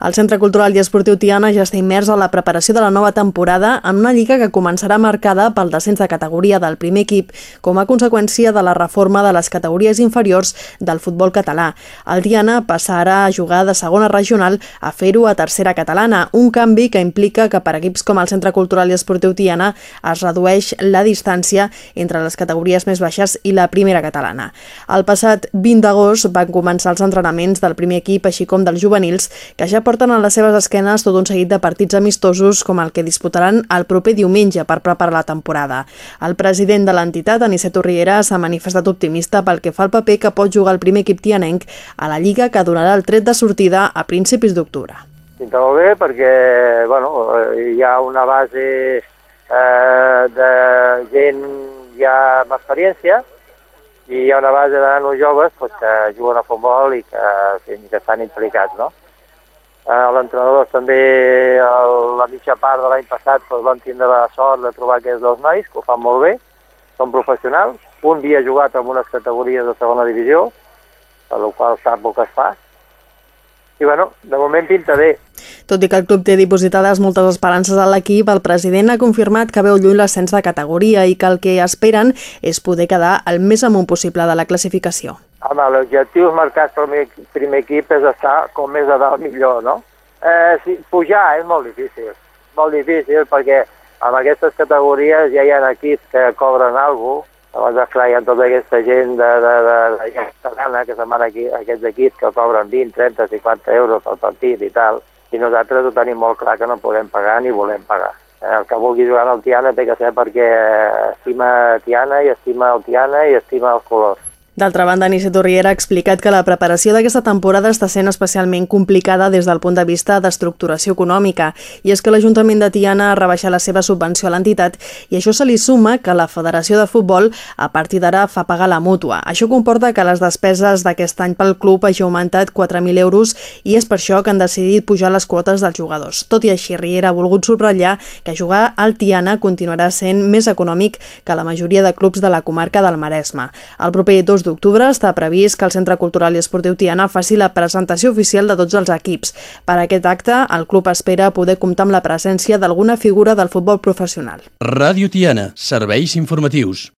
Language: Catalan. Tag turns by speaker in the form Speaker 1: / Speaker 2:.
Speaker 1: El Centre Cultural i Esportiu Tiana ja està immers a la preparació de la nova temporada en una lliga que començarà marcada pel descens de categoria del primer equip com a conseqüència de la reforma de les categories inferiors del futbol català. El Tiana passarà a jugar de segona regional a fer-ho a tercera catalana, un canvi que implica que per equips com el Centre Cultural i Esportiu Tiana es redueix la distància entre les categories més baixes i la primera catalana. El passat 20 d'agost van començar els entrenaments del primer equip així com dels juvenils que ja porten a les seves esquenes tot un seguit de partits amistosos com el que disputaran el proper diumenge per preparar la temporada. El president de l'entitat, Aniceto Riera, s'ha manifestat optimista pel que fa al paper que pot jugar el primer equip tianenc a la Lliga que donarà el tret de sortida a principis d'octubre.
Speaker 2: Pinta molt bé perquè bueno, hi ha una base eh, de gent ja amb experiència i hi ha una base de nanos joves pues, que juguen a futbol i que, que estan implicats, no? Eh, L'entrenador també el, la mitja part de l'any passat doncs, van tindre la sort de trobar aquests dos nois, que ho fan molt bé, són professionals. Un havia jugat en unes categories de segona divisió, per la qual sap el que es fa. I bueno, de moment pinta bé.
Speaker 1: Tot i que el club té dipositades moltes esperances a l'equip, el president ha confirmat que veu lluny l'ascens de categoria i que el que esperen és poder quedar el més amunt possible de la classificació.
Speaker 2: Home, l'objectiu marcat pel primer equip és estar com més a dalt millor, no? Eh, sí, pujar és molt difícil, molt difícil perquè amb aquestes categories ja hi ha equips que cobren alguna cosa, llavors clar, hi ha tota aquesta gent de, de, de, de gent catalana que se'n van aquí, aquests equips que cobren 20, 30, 50 euros al partit i tal, i nosaltres ho tenim molt clar que no podem pagar ni volem pagar. Eh, el que vulgui jugar al Tiana té que ser perquè estima Tiana i estima el Tiana i estima els colors.
Speaker 1: D'altra banda, Aniceto Riera ha explicat que la preparació d'aquesta temporada està sent especialment complicada des del punt de vista d'estructuració econòmica, i és que l'Ajuntament de Tiana ha rebaixat la seva subvenció a l'entitat i això se li suma que la Federació de Futbol a partir d'ara fa pagar la mútua. Això comporta que les despeses d'aquest any pel club hagi augmentat 4.000 euros i és per això que han decidit pujar les quotes dels jugadors. Tot i així, Riera ha volgut subratllar que jugar al Tiana continuarà sent més econòmic que la majoria de clubs de la comarca del Maresme. El proper 2 d'octubre està previst que el Centre Cultural i Esportiu Tiana faci la presentació oficial de tots els equips. Per aquest acte, el club espera poder comptar amb la presència d'alguna figura del futbol professional.
Speaker 3: Ràdio Tiana, serveis informatius.